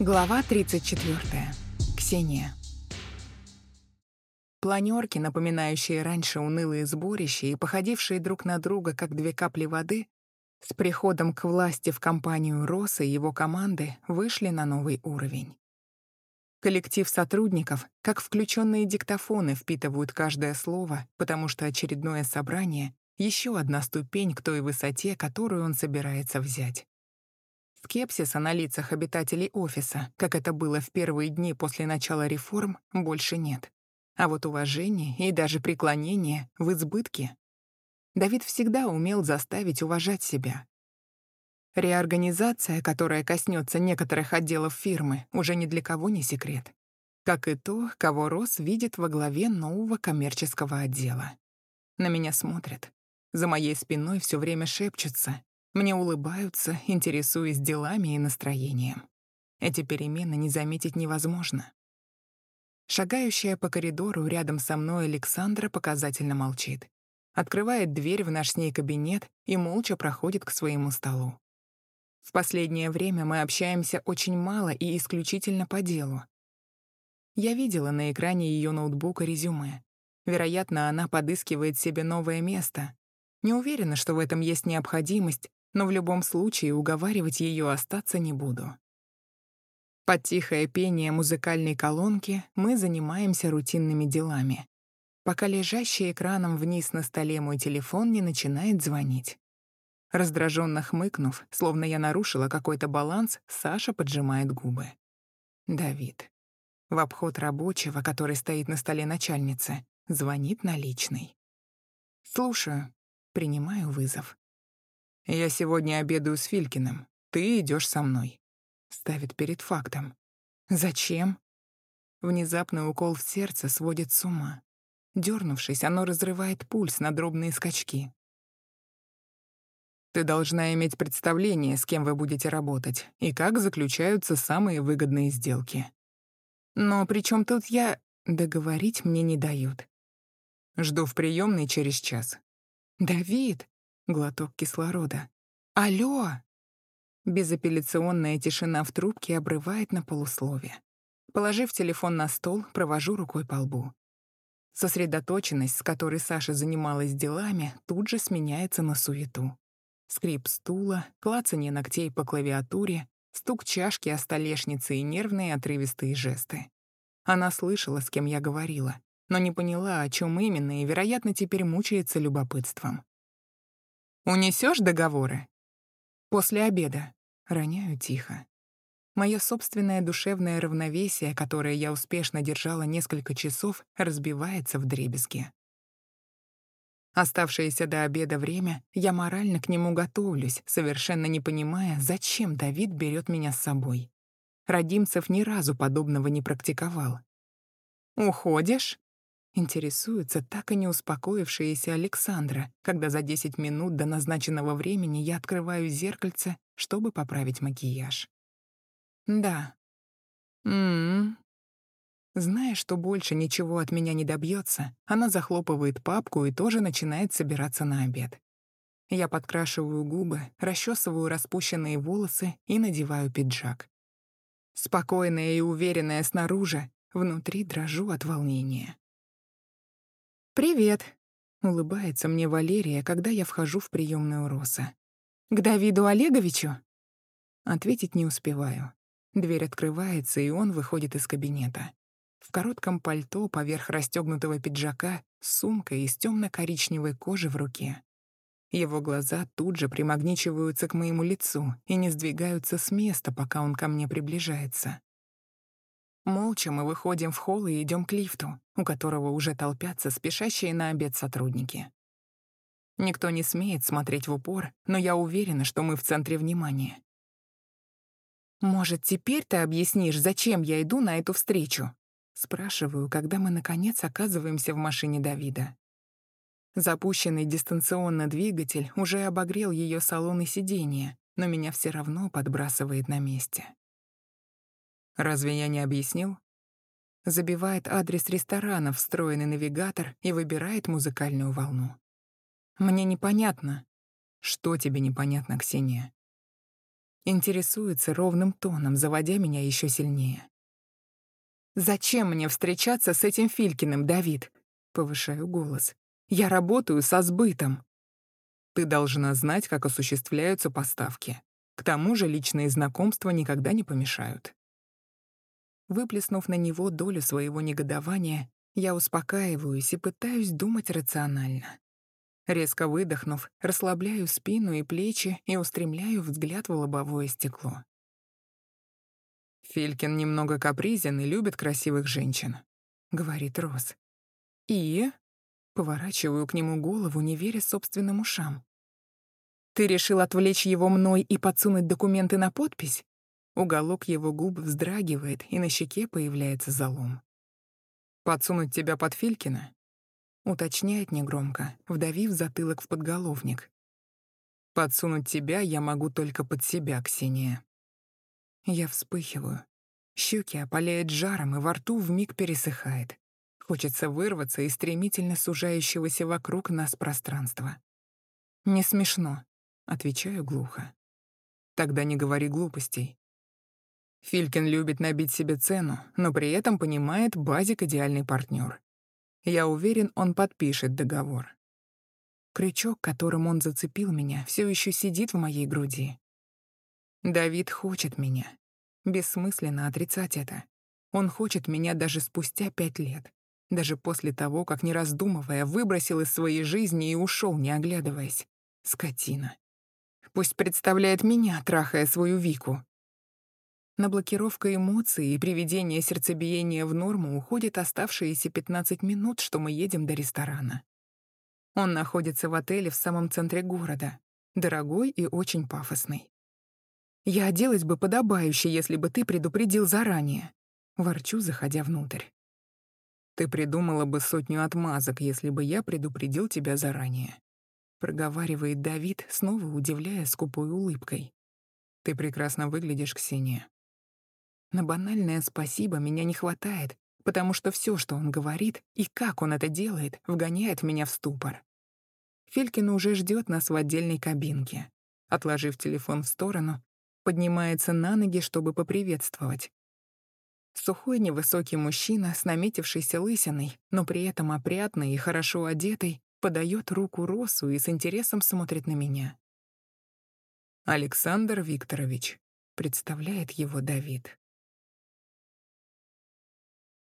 Глава 34. Ксения. Планерки, напоминающие раньше унылые сборища и походившие друг на друга как две капли воды, с приходом к власти в компанию Росса и его команды вышли на новый уровень. Коллектив сотрудников, как включенные диктофоны, впитывают каждое слово, потому что очередное собрание — еще одна ступень к той высоте, которую он собирается взять. Скепсиса на лицах обитателей офиса, как это было в первые дни после начала реформ, больше нет. А вот уважение и даже преклонение в избытке. Давид всегда умел заставить уважать себя. Реорганизация, которая коснется некоторых отделов фирмы, уже ни для кого не секрет. Как и то, кого Рос видит во главе нового коммерческого отдела. На меня смотрят. За моей спиной все время шепчутся, мне улыбаются, интересуясь делами и настроением. Эти перемены не заметить невозможно. Шагающая по коридору рядом со мной Александра показательно молчит. Открывает дверь в наш с ней кабинет и молча проходит к своему столу. В последнее время мы общаемся очень мало и исключительно по делу. Я видела на экране ее ноутбука резюме. Вероятно, она подыскивает себе новое место. Не уверена, что в этом есть необходимость, но в любом случае уговаривать ее остаться не буду. Под тихое пение музыкальной колонки мы занимаемся рутинными делами, пока лежащий экраном вниз на столе мой телефон не начинает звонить. Раздраженно хмыкнув, словно я нарушила какой-то баланс, Саша поджимает губы. Давид. В обход рабочего, который стоит на столе начальницы, звонит на личный. Слушаю. Принимаю вызов. «Я сегодня обедаю с Филькиным. Ты идешь со мной». Ставит перед фактом. «Зачем?» Внезапный укол в сердце сводит с ума. Дернувшись, оно разрывает пульс на дробные скачки. Ты должна иметь представление, с кем вы будете работать, и как заключаются самые выгодные сделки. Но при чем тут я... Договорить мне не дают. Жду в приемной через час. «Давид!» Глоток кислорода. «Алло!» Безапелляционная тишина в трубке обрывает на полуслове. Положив телефон на стол, провожу рукой по лбу. Сосредоточенность, с которой Саша занималась делами, тут же сменяется на суету. Скрип стула, клацанье ногтей по клавиатуре, стук чашки о столешнице и нервные отрывистые жесты. Она слышала, с кем я говорила, но не поняла, о чем именно, и, вероятно, теперь мучается любопытством. Унесешь договоры? После обеда. Роняю тихо. Мое собственное душевное равновесие, которое я успешно держала несколько часов, разбивается в дребезги. Оставшееся до обеда время я морально к нему готовлюсь, совершенно не понимая, зачем Давид берет меня с собой. Родимцев ни разу подобного не практиковал. «Уходишь?» Интересуется так и не успокоившаяся Александра, когда за 10 минут до назначенного времени я открываю зеркальце, чтобы поправить макияж. Да. М-м. Зная, что больше ничего от меня не добьется, она захлопывает папку и тоже начинает собираться на обед. Я подкрашиваю губы, расчесываю распущенные волосы и надеваю пиджак. Спокойная и уверенная снаружи, внутри дрожу от волнения. «Привет», — улыбается мне Валерия, когда я вхожу в приемную Роса. «К Давиду Олеговичу?» Ответить не успеваю. Дверь открывается, и он выходит из кабинета. В коротком пальто поверх расстегнутого пиджака с сумкой из темно-коричневой кожи в руке. Его глаза тут же примагничиваются к моему лицу и не сдвигаются с места, пока он ко мне приближается. Молча мы выходим в холл и идем к лифту, у которого уже толпятся спешащие на обед сотрудники. Никто не смеет смотреть в упор, но я уверена, что мы в центре внимания. «Может, теперь ты объяснишь, зачем я иду на эту встречу?» Спрашиваю, когда мы, наконец, оказываемся в машине Давида. Запущенный дистанционно двигатель уже обогрел ее салон и сиденье, но меня все равно подбрасывает на месте. Разве я не объяснил? Забивает адрес ресторана, встроенный навигатор, и выбирает музыкальную волну. Мне непонятно. Что тебе непонятно, Ксения? Интересуется ровным тоном, заводя меня еще сильнее. «Зачем мне встречаться с этим Филькиным, Давид?» Повышаю голос. «Я работаю со сбытом». Ты должна знать, как осуществляются поставки. К тому же личные знакомства никогда не помешают. Выплеснув на него долю своего негодования, я успокаиваюсь и пытаюсь думать рационально. Резко выдохнув, расслабляю спину и плечи и устремляю взгляд в лобовое стекло. «Филькин немного капризен и любит красивых женщин», — говорит Рос. «И?» — поворачиваю к нему голову, не веря собственным ушам. «Ты решил отвлечь его мной и подсунуть документы на подпись?» Уголок его губ вздрагивает, и на щеке появляется залом. «Подсунуть тебя под Филькина?» Уточняет негромко, вдавив затылок в подголовник. «Подсунуть тебя я могу только под себя, Ксения». Я вспыхиваю. Щеки опаляет жаром, и во рту вмиг пересыхает. Хочется вырваться из стремительно сужающегося вокруг нас пространства. «Не смешно», — отвечаю глухо. «Тогда не говори глупостей. Филькин любит набить себе цену, но при этом понимает базик идеальный партнер. Я уверен, он подпишет договор. Крючок, которым он зацепил меня, все еще сидит в моей груди. Давид хочет меня. Бессмысленно отрицать это. Он хочет меня даже спустя пять лет. Даже после того, как, не раздумывая, выбросил из своей жизни и ушел, не оглядываясь. Скотина. Пусть представляет меня, трахая свою Вику. На блокировку эмоций и приведение сердцебиения в норму уходит оставшиеся 15 минут, что мы едем до ресторана. Он находится в отеле в самом центре города, дорогой и очень пафосный. «Я оделась бы подобающе, если бы ты предупредил заранее», — ворчу, заходя внутрь. «Ты придумала бы сотню отмазок, если бы я предупредил тебя заранее», — проговаривает Давид, снова удивляя скупой улыбкой. «Ты прекрасно выглядишь, Ксения. На банальное «спасибо» меня не хватает, потому что все, что он говорит и как он это делает, вгоняет меня в ступор. Филькин уже ждет нас в отдельной кабинке. Отложив телефон в сторону, поднимается на ноги, чтобы поприветствовать. Сухой невысокий мужчина с наметившейся лысиной, но при этом опрятный и хорошо одетый, подает руку Росу и с интересом смотрит на меня. «Александр Викторович», — представляет его Давид.